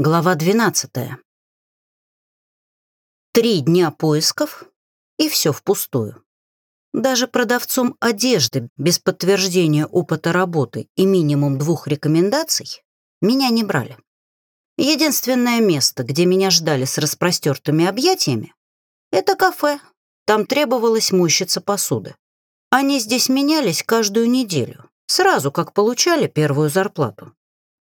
Глава 12. Три дня поисков, и все впустую. Даже продавцом одежды без подтверждения опыта работы и минимум двух рекомендаций меня не брали. Единственное место, где меня ждали с распростертыми объятиями, это кафе. Там требовалось мойщица посуды. Они здесь менялись каждую неделю, сразу как получали первую зарплату.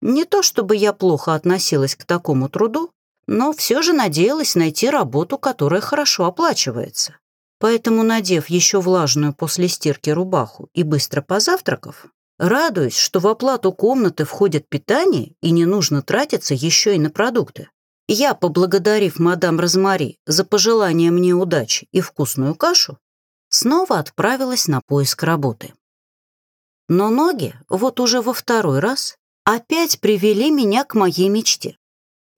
Не то чтобы я плохо относилась к такому труду, но все же надеялась найти работу, которая хорошо оплачивается. Поэтому, надев еще влажную после стирки рубаху и быстро позавтракав, радуюсь, что в оплату комнаты входит питание и не нужно тратиться еще и на продукты. Я, поблагодарив мадам Розмари за пожелание мне удачи и вкусную кашу, снова отправилась на поиск работы. Но ноги вот уже во второй раз опять привели меня к моей мечте.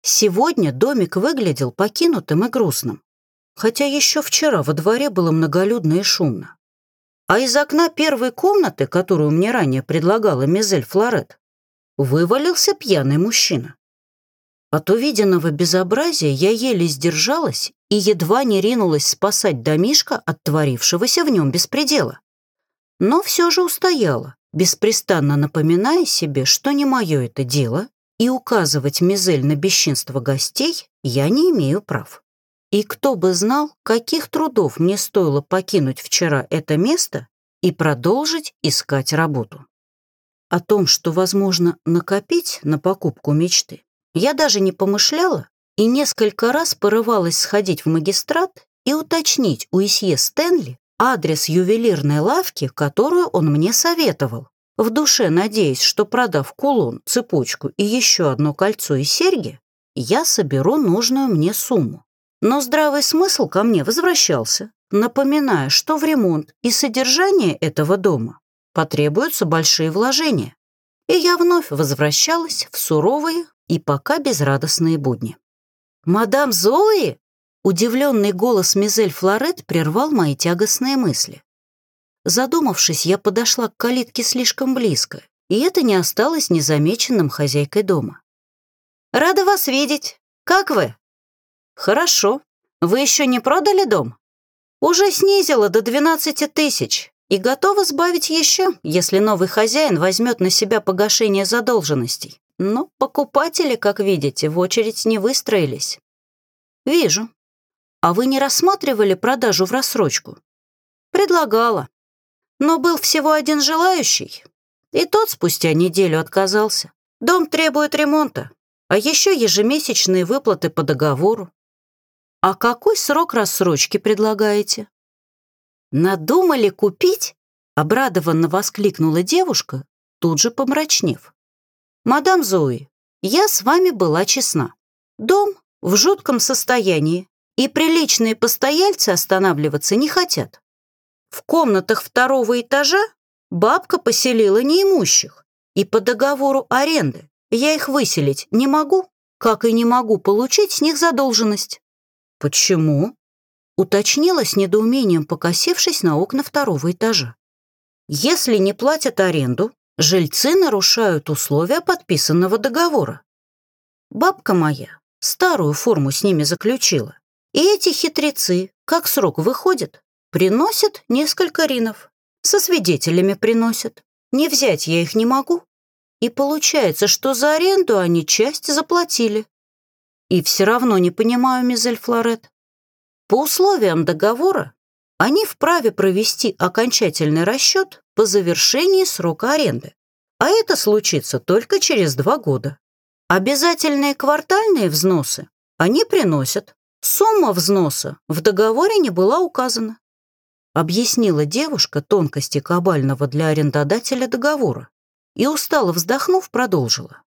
Сегодня домик выглядел покинутым и грустным, хотя еще вчера во дворе было многолюдно и шумно. А из окна первой комнаты, которую мне ранее предлагала Мизель Флорет, вывалился пьяный мужчина. От увиденного безобразия я еле сдержалась и едва не ринулась спасать домишка от творившегося в нем беспредела. Но все же устояла, беспрестанно напоминая себе, что не мое это дело, и указывать Мизель на бесчинство гостей я не имею прав. И кто бы знал, каких трудов мне стоило покинуть вчера это место и продолжить искать работу. О том, что возможно накопить на покупку мечты, я даже не помышляла и несколько раз порывалась сходить в магистрат и уточнить у Исье Стэнли, адрес ювелирной лавки, которую он мне советовал, в душе надеясь, что продав кулон, цепочку и еще одно кольцо и серьги, я соберу нужную мне сумму. Но здравый смысл ко мне возвращался, напоминая, что в ремонт и содержание этого дома потребуются большие вложения. И я вновь возвращалась в суровые и пока безрадостные будни. «Мадам Зои!» Удивленный голос Мизель Флорет прервал мои тягостные мысли. Задумавшись, я подошла к калитке слишком близко, и это не осталось незамеченным хозяйкой дома. «Рада вас видеть. Как вы?» «Хорошо. Вы еще не продали дом?» «Уже снизила до 12 тысяч и готова сбавить еще, если новый хозяин возьмет на себя погашение задолженностей. Но покупатели, как видите, в очередь не выстроились». «Вижу. А вы не рассматривали продажу в рассрочку?» «Предлагала. Но был всего один желающий, и тот спустя неделю отказался. Дом требует ремонта, а еще ежемесячные выплаты по договору. А какой срок рассрочки предлагаете? Надумали купить? Обрадованно воскликнула девушка, тут же помрачнев. «Мадам Зои, я с вами была честна. Дом в жутком состоянии, и приличные постояльцы останавливаться не хотят. В комнатах второго этажа бабка поселила неимущих, и по договору аренды я их выселить не могу, как и не могу получить с них задолженность». «Почему?» — уточнила с недоумением, покосившись на окна второго этажа. «Если не платят аренду, Жильцы нарушают условия подписанного договора. Бабка моя старую форму с ними заключила. И эти хитрецы, как срок выходит, приносят несколько ринов. Со свидетелями приносят. Не взять я их не могу. И получается, что за аренду они часть заплатили. И все равно не понимаю, мизель Флорет. По условиям договора они вправе провести окончательный расчет по завершении срока аренды. А это случится только через два года. Обязательные квартальные взносы они приносят. Сумма взноса в договоре не была указана. Объяснила девушка тонкости кабального для арендодателя договора и, устало вздохнув, продолжила.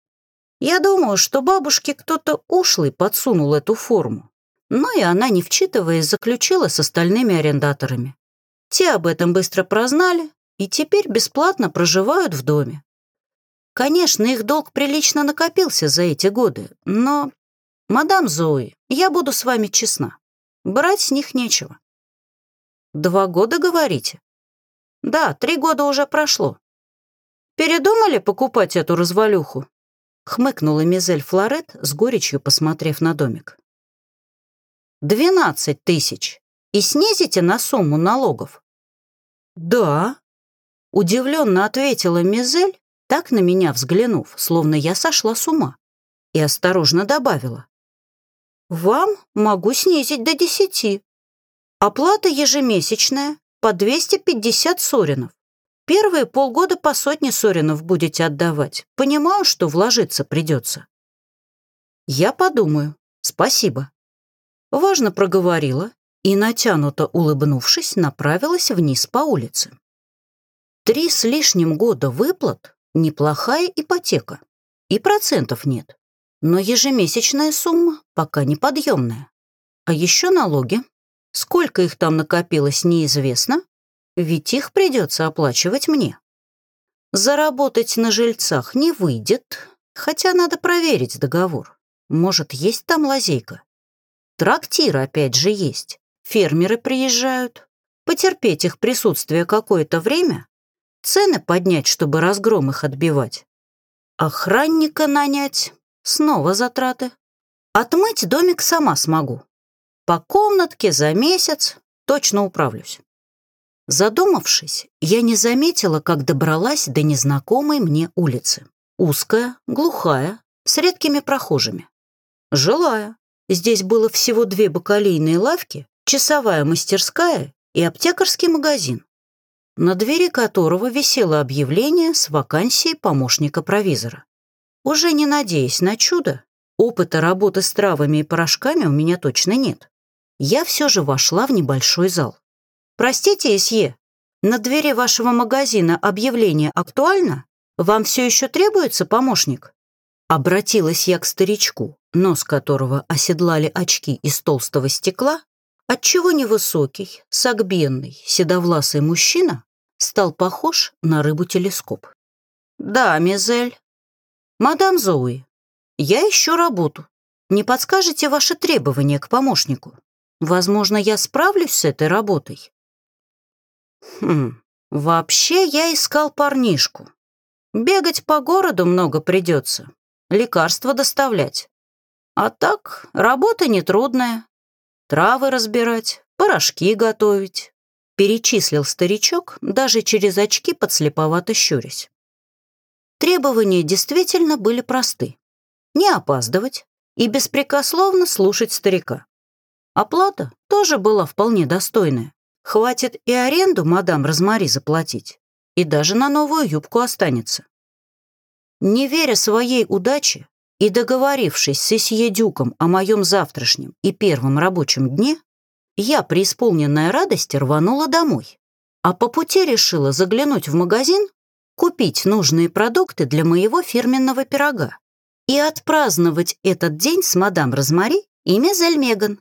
Я думаю, что бабушке кто-то ушлый подсунул эту форму, но и она, не вчитываясь, заключила с остальными арендаторами. Те об этом быстро прознали и теперь бесплатно проживают в доме. Конечно, их долг прилично накопился за эти годы, но, мадам Зои, я буду с вами честна, брать с них нечего. Два года, говорите? Да, три года уже прошло. Передумали покупать эту развалюху? хмыкнула Мизель Флорет, с горечью посмотрев на домик. «Двенадцать тысяч. И снизите на сумму налогов?» «Да», — удивленно ответила Мизель, так на меня взглянув, словно я сошла с ума, и осторожно добавила. «Вам могу снизить до десяти. Оплата ежемесячная, по 250 соринов. Первые полгода по сотне соринов будете отдавать. Понимаю, что вложиться придется. Я подумаю. Спасибо. Важно проговорила и, натянуто улыбнувшись, направилась вниз по улице. Три с лишним года выплат — неплохая ипотека. И процентов нет. Но ежемесячная сумма пока неподъемная. А еще налоги. Сколько их там накопилось, неизвестно, ведь их придется оплачивать мне. Заработать на жильцах не выйдет, хотя надо проверить договор. Может, есть там лазейка? Трактир опять же есть. Фермеры приезжают. Потерпеть их присутствие какое-то время, цены поднять, чтобы разгром их отбивать. Охранника нанять, снова затраты. Отмыть домик сама смогу. По комнатке за месяц точно управлюсь. Задумавшись, я не заметила, как добралась до незнакомой мне улицы. Узкая, глухая, с редкими прохожими. Жилая. Здесь было всего две бакалейные лавки, часовая мастерская и аптекарский магазин, на двери которого висело объявление с вакансией помощника провизора. Уже не надеясь на чудо, опыта работы с травами и порошками у меня точно нет. Я все же вошла в небольшой зал. «Простите, Исье, на двери вашего магазина объявление актуально? Вам все еще требуется помощник?» Обратилась я к старичку, нос которого оседлали очки из толстого стекла, отчего невысокий, согбенный, седовласый мужчина стал похож на рыбу-телескоп. «Да, мизель. Мадам Зоуи, я ищу работу. Не подскажете ваши требования к помощнику? Возможно, я справлюсь с этой работой?» Хм, вообще я искал парнишку. Бегать по городу много придется, лекарства доставлять. А так, работа нетрудная. Травы разбирать, порошки готовить. Перечислил старичок, даже через очки подслеповато щурясь. Требования действительно были просты. Не опаздывать и беспрекословно слушать старика. Оплата тоже была вполне достойная. Хватит и аренду мадам Розмари заплатить, и даже на новую юбку останется. Не веря своей удаче и договорившись с Исье Дюком о моем завтрашнем и первом рабочем дне, я, преисполненная радости, рванула домой, а по пути решила заглянуть в магазин, купить нужные продукты для моего фирменного пирога и отпраздновать этот день с мадам Розмари и Мезель Меган.